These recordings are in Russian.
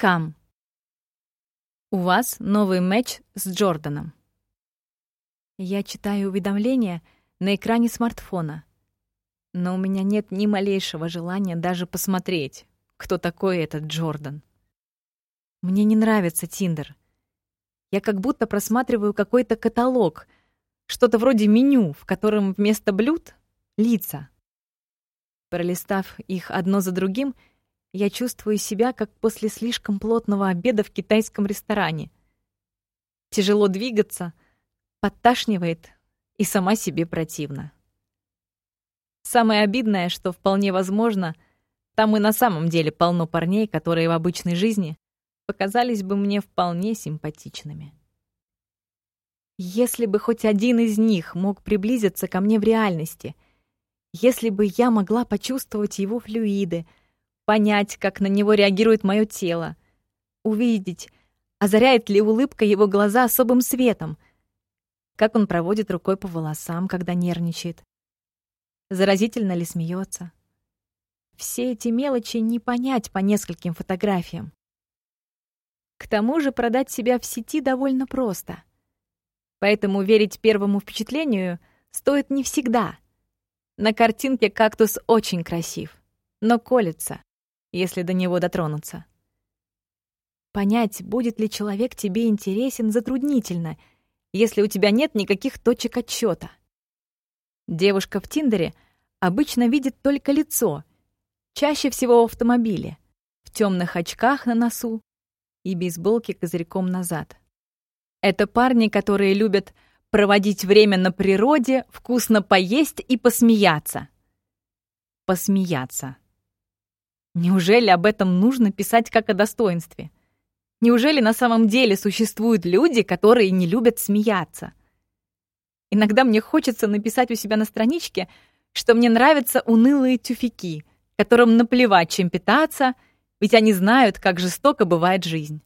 Кам. У вас новый матч с Джорданом. Я читаю уведомления на экране смартфона, но у меня нет ни малейшего желания даже посмотреть, кто такой этот Джордан. Мне не нравится Тиндер. Я как будто просматриваю какой-то каталог, что-то вроде меню, в котором вместо блюд — лица. Пролистав их одно за другим, я чувствую себя, как после слишком плотного обеда в китайском ресторане. Тяжело двигаться, подташнивает и сама себе противно. Самое обидное, что вполне возможно, там и на самом деле полно парней, которые в обычной жизни показались бы мне вполне симпатичными. Если бы хоть один из них мог приблизиться ко мне в реальности, если бы я могла почувствовать его флюиды, понять, как на него реагирует мое тело, увидеть, озаряет ли улыбка его глаза особым светом, как он проводит рукой по волосам, когда нервничает, заразительно ли смеется. Все эти мелочи не понять по нескольким фотографиям. К тому же продать себя в сети довольно просто. Поэтому верить первому впечатлению стоит не всегда. На картинке кактус очень красив, но колется, если до него дотронуться. Понять, будет ли человек тебе интересен, затруднительно, если у тебя нет никаких точек отсчета. Девушка в Тиндере обычно видит только лицо, чаще всего в автомобиле, в темных очках на носу, и бейсболки козырьком назад. Это парни, которые любят проводить время на природе, вкусно поесть и посмеяться. Посмеяться. Неужели об этом нужно писать как о достоинстве? Неужели на самом деле существуют люди, которые не любят смеяться? Иногда мне хочется написать у себя на страничке, что мне нравятся унылые тюфяки, которым наплевать, чем питаться — ведь они знают, как жестоко бывает жизнь.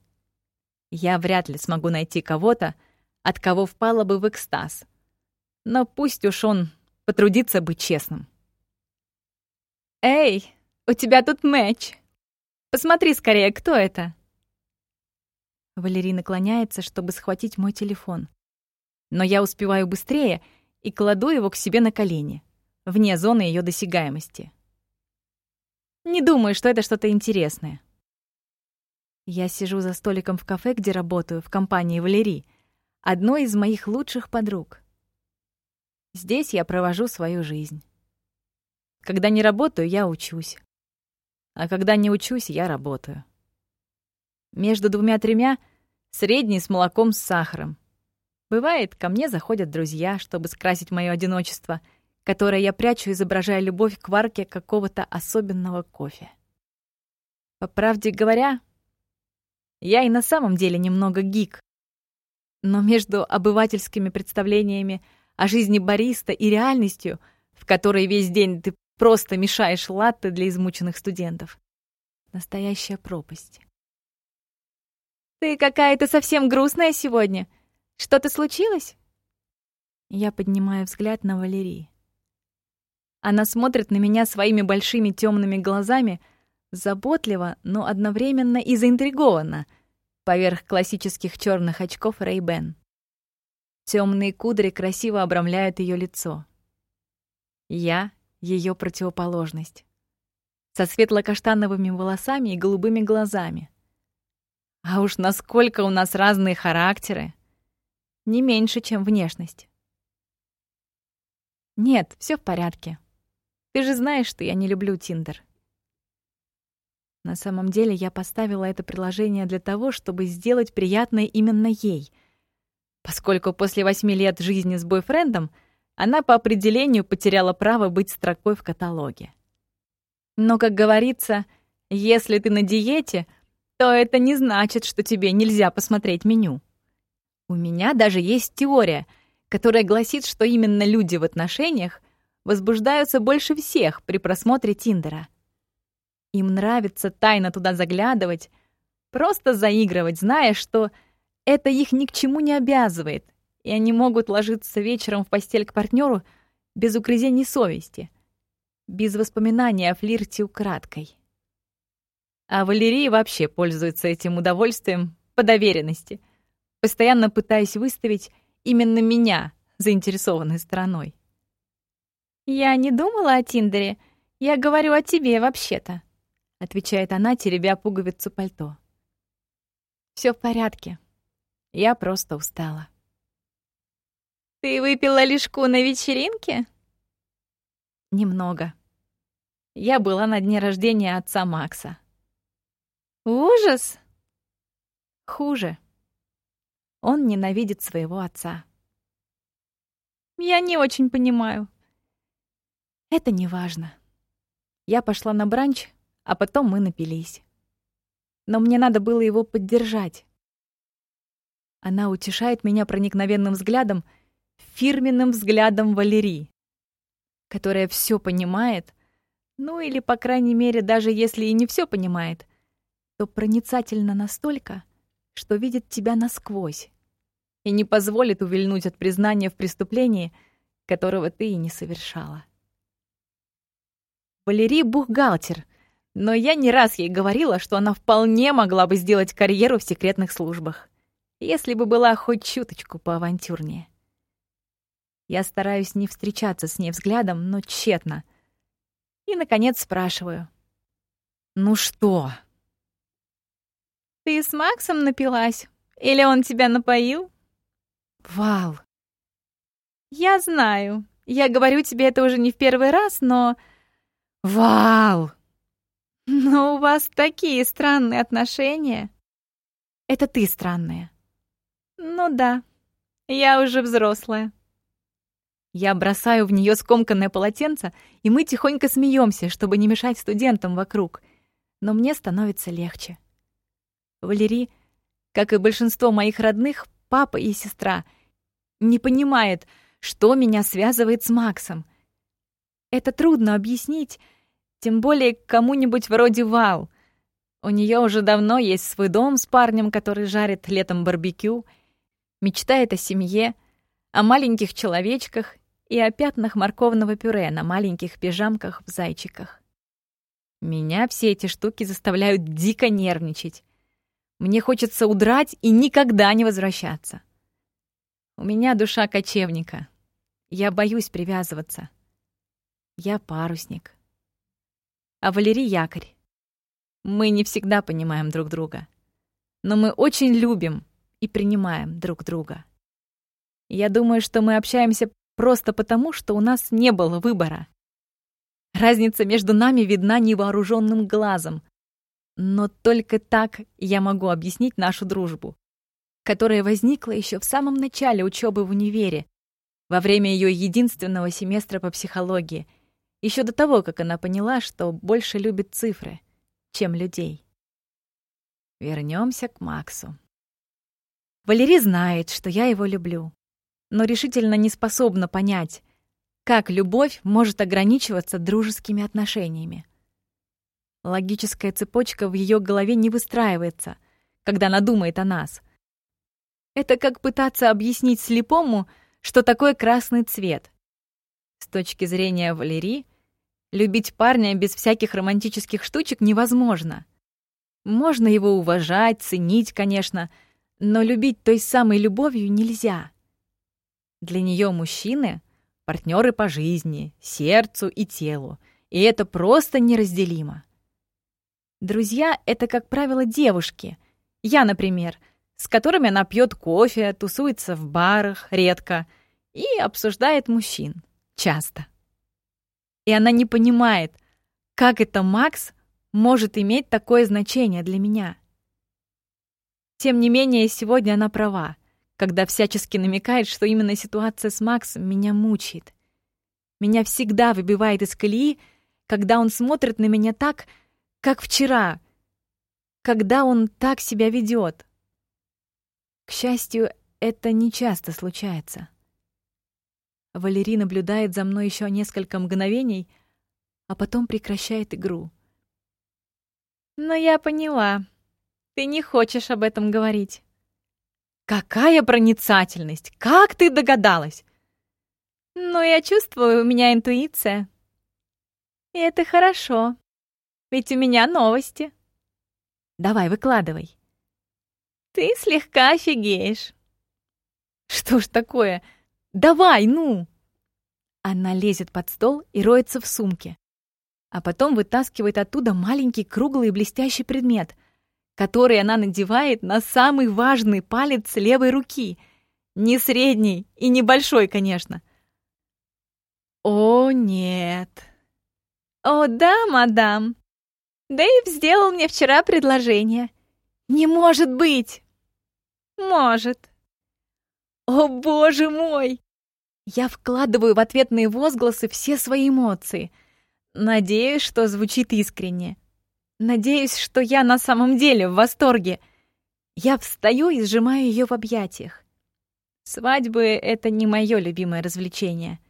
Я вряд ли смогу найти кого-то, от кого впала бы в экстаз. Но пусть уж он потрудится быть честным. «Эй, у тебя тут мяч! Посмотри скорее, кто это?» Валерий наклоняется, чтобы схватить мой телефон. Но я успеваю быстрее и кладу его к себе на колени, вне зоны ее досягаемости. Не думаю, что это что-то интересное. Я сижу за столиком в кафе, где работаю, в компании Валерии, одной из моих лучших подруг. Здесь я провожу свою жизнь. Когда не работаю, я учусь. А когда не учусь, я работаю. Между двумя-тремя — средний с молоком с сахаром. Бывает, ко мне заходят друзья, чтобы скрасить мое одиночество — которое я прячу, изображая любовь к варке какого-то особенного кофе. По правде говоря, я и на самом деле немного гик. Но между обывательскими представлениями о жизни бариста и реальностью, в которой весь день ты просто мешаешь латте для измученных студентов, настоящая пропасть. «Ты какая-то совсем грустная сегодня. Что-то случилось?» Я поднимаю взгляд на Валерии. Она смотрит на меня своими большими темными глазами, заботливо, но одновременно и заинтригованно, поверх классических черных очков Ray-Ban. Темные кудри красиво обрамляют ее лицо. Я — ее противоположность. Со светло-каштановыми волосами и голубыми глазами. А уж насколько у нас разные характеры. Не меньше, чем внешность. Нет, все в порядке. Ты же знаешь, что я не люблю Тиндер. На самом деле я поставила это приложение для того, чтобы сделать приятное именно ей, поскольку после восьми лет жизни с бойфрендом она по определению потеряла право быть строкой в каталоге. Но, как говорится, если ты на диете, то это не значит, что тебе нельзя посмотреть меню. У меня даже есть теория, которая гласит, что именно люди в отношениях возбуждаются больше всех при просмотре Тиндера. Им нравится тайно туда заглядывать, просто заигрывать, зная, что это их ни к чему не обязывает, и они могут ложиться вечером в постель к партнеру без угрызений совести, без воспоминания о флирте украдкой. А Валерия вообще пользуется этим удовольствием по доверенности, постоянно пытаясь выставить именно меня заинтересованной стороной. «Я не думала о Тиндере. Я говорю о тебе вообще-то», — отвечает она, теребя пуговицу пальто. Все в порядке. Я просто устала». «Ты выпила лишку на вечеринке?» «Немного. Я была на дне рождения отца Макса». «Ужас!» «Хуже. Он ненавидит своего отца». «Я не очень понимаю». «Это не важно. Я пошла на бранч, а потом мы напились. Но мне надо было его поддержать. Она утешает меня проникновенным взглядом — фирменным взглядом Валерии, которая все понимает, ну или, по крайней мере, даже если и не все понимает, то проницательно настолько, что видит тебя насквозь и не позволит увильнуть от признания в преступлении, которого ты и не совершала. Валерий — бухгалтер, но я не раз ей говорила, что она вполне могла бы сделать карьеру в секретных службах, если бы была хоть чуточку поавантюрнее. Я стараюсь не встречаться с ней взглядом, но тщетно. И, наконец, спрашиваю. «Ну что?» «Ты с Максом напилась? Или он тебя напоил?» «Вал!» «Я знаю. Я говорю тебе это уже не в первый раз, но...» «Вал!» «Но у вас такие странные отношения». «Это ты странная». «Ну да. Я уже взрослая». Я бросаю в нее скомканное полотенце, и мы тихонько смеемся, чтобы не мешать студентам вокруг. Но мне становится легче. Валерий, как и большинство моих родных, папа и сестра, не понимает, что меня связывает с Максом. Это трудно объяснить, тем более кому-нибудь вроде Вал. У нее уже давно есть свой дом с парнем, который жарит летом барбекю, мечтает о семье, о маленьких человечках и о пятнах морковного пюре на маленьких пижамках в зайчиках. Меня все эти штуки заставляют дико нервничать. Мне хочется удрать и никогда не возвращаться. У меня душа кочевника. Я боюсь привязываться. Я парусник. А Валерий якорь. Мы не всегда понимаем друг друга. Но мы очень любим и принимаем друг друга. Я думаю, что мы общаемся Просто потому, что у нас не было выбора. Разница между нами видна невооруженным глазом. Но только так я могу объяснить нашу дружбу, которая возникла еще в самом начале учебы в универе, во время ее единственного семестра по психологии, еще до того, как она поняла, что больше любит цифры, чем людей. Вернемся к Максу. Валерий знает, что я его люблю но решительно не способна понять, как любовь может ограничиваться дружескими отношениями. Логическая цепочка в ее голове не выстраивается, когда она думает о нас. Это как пытаться объяснить слепому, что такое красный цвет. С точки зрения Валерии, любить парня без всяких романтических штучек невозможно. Можно его уважать, ценить, конечно, но любить той самой любовью нельзя. Для нее мужчины — партнеры по жизни, сердцу и телу, и это просто неразделимо. Друзья — это, как правило, девушки. Я, например, с которыми она пьет кофе, тусуется в барах редко и обсуждает мужчин часто. И она не понимает, как это Макс может иметь такое значение для меня. Тем не менее, сегодня она права когда всячески намекает, что именно ситуация с Максом меня мучает. Меня всегда выбивает из колеи, когда он смотрит на меня так, как вчера, когда он так себя ведет. К счастью, это не часто случается. Валерий наблюдает за мной еще несколько мгновений, а потом прекращает игру. «Но я поняла. Ты не хочешь об этом говорить». Какая проницательность! Как ты догадалась? Ну, я чувствую, у меня интуиция. И это хорошо. Ведь у меня новости. Давай, выкладывай. Ты слегка офигеешь. Что ж такое? Давай, ну! Она лезет под стол и роется в сумке. А потом вытаскивает оттуда маленький круглый и блестящий предмет, который она надевает на самый важный палец левой руки. Не средний и не большой, конечно. О, нет. О, да, мадам. Дэйв сделал мне вчера предложение. Не может быть! Может. О, боже мой! Я вкладываю в ответные возгласы все свои эмоции. Надеюсь, что звучит искренне. Надеюсь, что я на самом деле в восторге. Я встаю и сжимаю ее в объятиях. Свадьбы — это не мое любимое развлечение.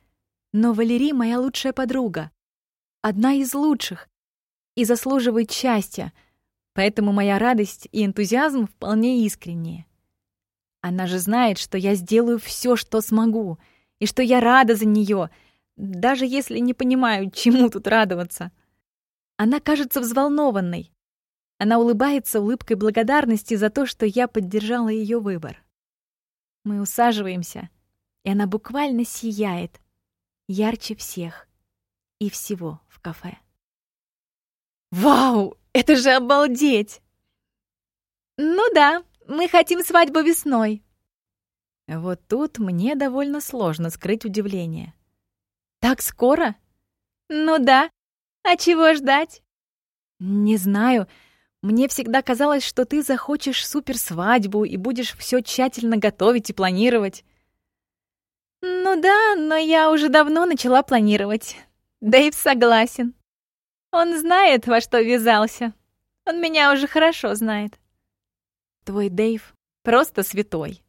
Но Валерий — моя лучшая подруга. Одна из лучших. И заслуживает счастья. Поэтому моя радость и энтузиазм вполне искренние. Она же знает, что я сделаю все, что смогу — и что я рада за нее, даже если не понимаю, чему тут радоваться. Она кажется взволнованной. Она улыбается улыбкой благодарности за то, что я поддержала ее выбор. Мы усаживаемся, и она буквально сияет, ярче всех и всего в кафе. Вау, это же обалдеть! Ну да, мы хотим свадьбу весной. Вот тут мне довольно сложно скрыть удивление. «Так скоро?» «Ну да. А чего ждать?» «Не знаю. Мне всегда казалось, что ты захочешь суперсвадьбу и будешь все тщательно готовить и планировать». «Ну да, но я уже давно начала планировать. Дэйв согласен. Он знает, во что ввязался. Он меня уже хорошо знает». «Твой Дэйв просто святой»,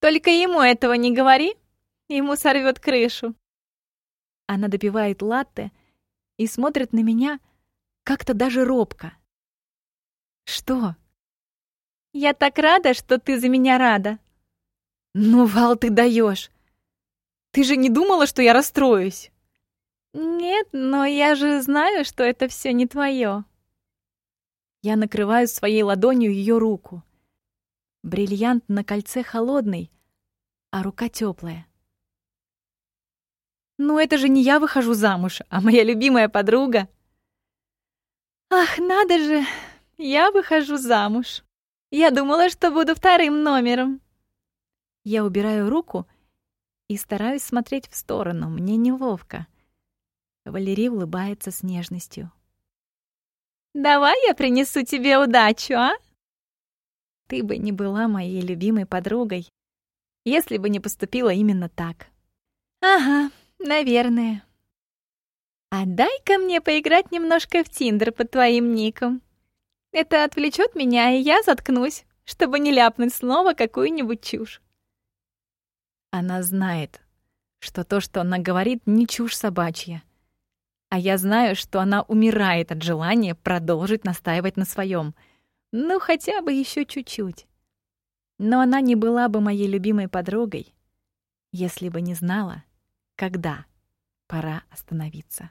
только ему этого не говори, ему сорвет крышу. Она допивает латте и смотрит на меня как-то даже робко. Что? Я так рада, что ты за меня рада. Ну, Вал, ты даешь. Ты же не думала, что я расстроюсь? Нет, но я же знаю, что это все не твое. Я накрываю своей ладонью ее руку. Бриллиант на кольце холодный, а рука теплая. Ну это же не я выхожу замуж, а моя любимая подруга. Ах, надо же, я выхожу замуж. Я думала, что буду вторым номером. Я убираю руку и стараюсь смотреть в сторону, мне неловко. Валерий улыбается с нежностью. «Давай я принесу тебе удачу, а?» Ты бы не была моей любимой подругой, если бы не поступила именно так. Ага, наверное. А дай-ка мне поиграть немножко в Тиндер под твоим ником. Это отвлечет меня, и я заткнусь, чтобы не ляпнуть снова какую-нибудь чушь. Она знает, что то, что она говорит, не чушь собачья. А я знаю, что она умирает от желания продолжить настаивать на своем — ну, хотя бы еще чуть-чуть. Но она не была бы моей любимой подругой, если бы не знала, когда пора остановиться.